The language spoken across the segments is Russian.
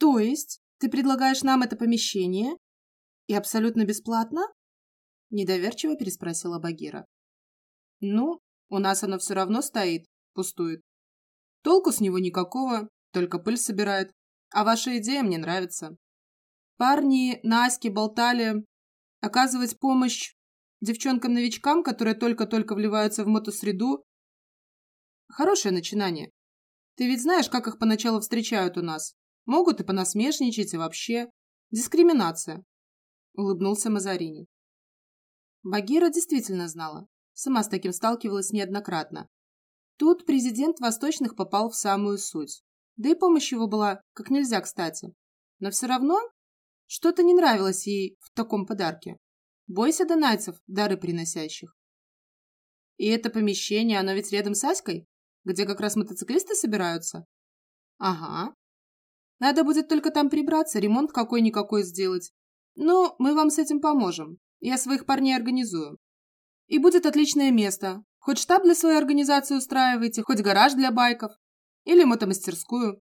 То есть ты предлагаешь нам это помещение и абсолютно бесплатно? Недоверчиво переспросила Багира. Ну, у нас оно все равно стоит, пустует. Толку с него никакого, только пыль собирает. А ваша идея мне нравится. Парни на Аське болтали оказывать помощь девчонкам-новичкам, которые только-только вливаются в мотосреду. Хорошее начинание. Ты ведь знаешь, как их поначалу встречают у нас. Могут и понасмешничать, и вообще. Дискриминация. Улыбнулся Мазарини. Багира действительно знала. Сама с таким сталкивалась неоднократно. Тут президент Восточных попал в самую суть. Да и помощь его была как нельзя кстати. Но все равно что-то не нравилось ей в таком подарке. Бойся донайцев, дары приносящих. И это помещение, оно ведь рядом с Аськой, где как раз мотоциклисты собираются? Ага. Надо будет только там прибраться, ремонт какой-никакой сделать. Но мы вам с этим поможем. Я своих парней организую. И будет отличное место. Хоть штаб для своей организации устраивайте, хоть гараж для байков. Или мотомастерскую.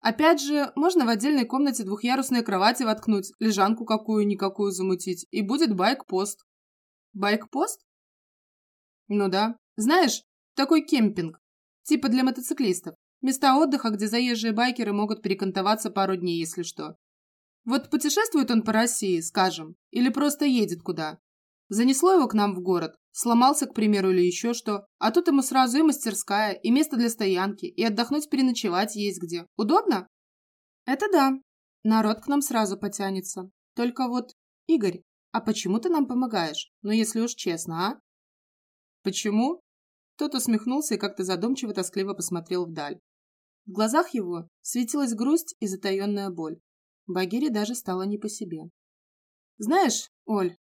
Опять же, можно в отдельной комнате двухъярусные кровати воткнуть, лежанку какую-никакую замутить, и будет байк-пост. Байк-пост? Ну да. Знаешь, такой кемпинг. Типа для мотоциклистов. Места отдыха, где заезжие байкеры могут перекантоваться пару дней, если что. Вот путешествует он по России, скажем, или просто едет куда. Занесло его к нам в город, сломался, к примеру, или еще что, а тут ему сразу и мастерская, и место для стоянки, и отдохнуть переночевать есть где. Удобно? Это да. Народ к нам сразу потянется. Только вот, Игорь, а почему ты нам помогаешь? Ну, если уж честно, а? Почему? Тот усмехнулся и как-то задумчиво-тоскливо посмотрел вдаль. В глазах его светилась грусть и затаенная боль. Багире даже стало не по себе. «Знаешь, Оль,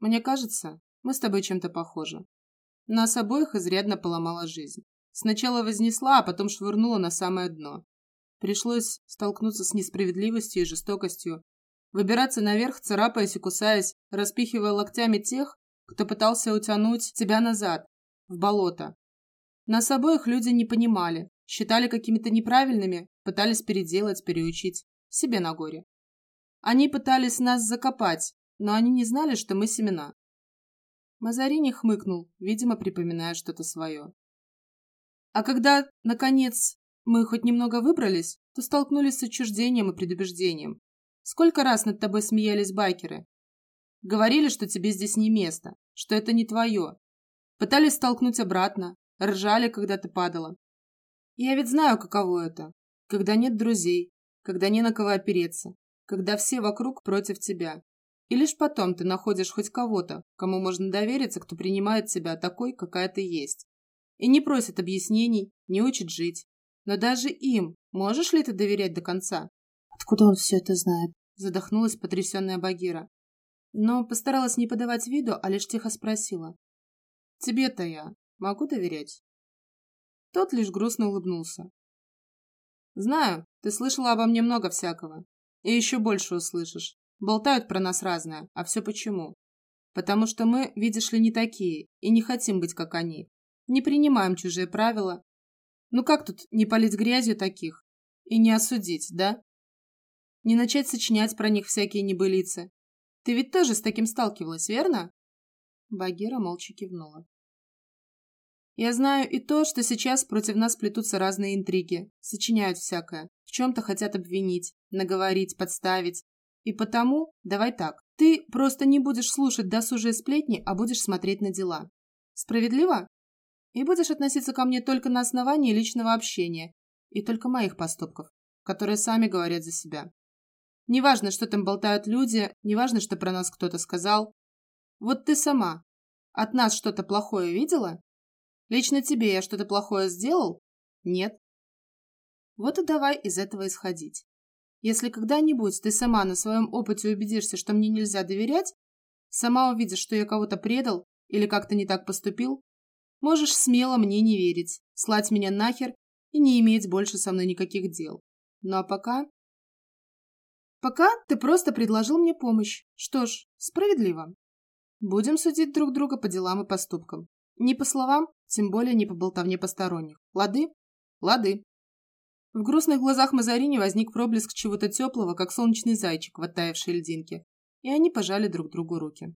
мне кажется, мы с тобой чем-то похожи. Нас обоих изрядно поломала жизнь. Сначала вознесла, а потом швырнула на самое дно. Пришлось столкнуться с несправедливостью и жестокостью, выбираться наверх, царапаясь и кусаясь, распихивая локтями тех, кто пытался утянуть тебя назад, в болото. Нас обоих люди не понимали, считали какими-то неправильными, пытались переделать, переучить, себе на горе. Они пытались нас закопать, но они не знали, что мы семена. Мазарини хмыкнул, видимо, припоминая что-то свое. А когда, наконец, мы хоть немного выбрались, то столкнулись с отчуждением и предубеждением. Сколько раз над тобой смеялись байкеры? Говорили, что тебе здесь не место, что это не твое. Пытались столкнуть обратно, ржали, когда ты падала. Я ведь знаю, каково это, когда нет друзей, когда не на кого опереться, когда все вокруг против тебя. И лишь потом ты находишь хоть кого-то, кому можно довериться, кто принимает тебя такой, какая ты есть. И не просит объяснений, не учит жить. Но даже им можешь ли ты доверять до конца? Откуда он все это знает? Задохнулась потрясенная Багира. Но постаралась не подавать виду, а лишь тихо спросила. Тебе-то я могу доверять? Тот лишь грустно улыбнулся. Знаю, ты слышала обо мне много всякого. И еще больше услышишь. Болтают про нас разное, а все почему? Потому что мы, видишь ли, не такие, и не хотим быть как они. Не принимаем чужие правила. Ну как тут не полить грязью таких? И не осудить, да? Не начать сочинять про них всякие небылицы. Ты ведь тоже с таким сталкивалась, верно? Багира молча кивнула. Я знаю и то, что сейчас против нас плетутся разные интриги, сочиняют всякое, в чем-то хотят обвинить, наговорить, подставить, и потому, давай так, ты просто не будешь слушать досужие сплетни, а будешь смотреть на дела. Справедливо? И будешь относиться ко мне только на основании личного общения и только моих поступков, которые сами говорят за себя. Неважно, что там болтают люди, неважно, что про нас кто-то сказал. Вот ты сама. От нас что-то плохое видела? Лично тебе я что-то плохое сделал? Нет. Вот и давай из этого исходить. Если когда-нибудь ты сама на своем опыте убедишься, что мне нельзя доверять, сама увидишь, что я кого-то предал или как-то не так поступил, можешь смело мне не верить, слать меня нахер и не иметь больше со мной никаких дел. Ну а пока... Пока ты просто предложил мне помощь. Что ж, справедливо. Будем судить друг друга по делам и поступкам. Не по словам, тем более не по болтовне посторонних. Лады? Лады. В грустных глазах Мазарини возник проблеск чего-то теплого, как солнечный зайчик в оттаившей льдинке, и они пожали друг другу руки.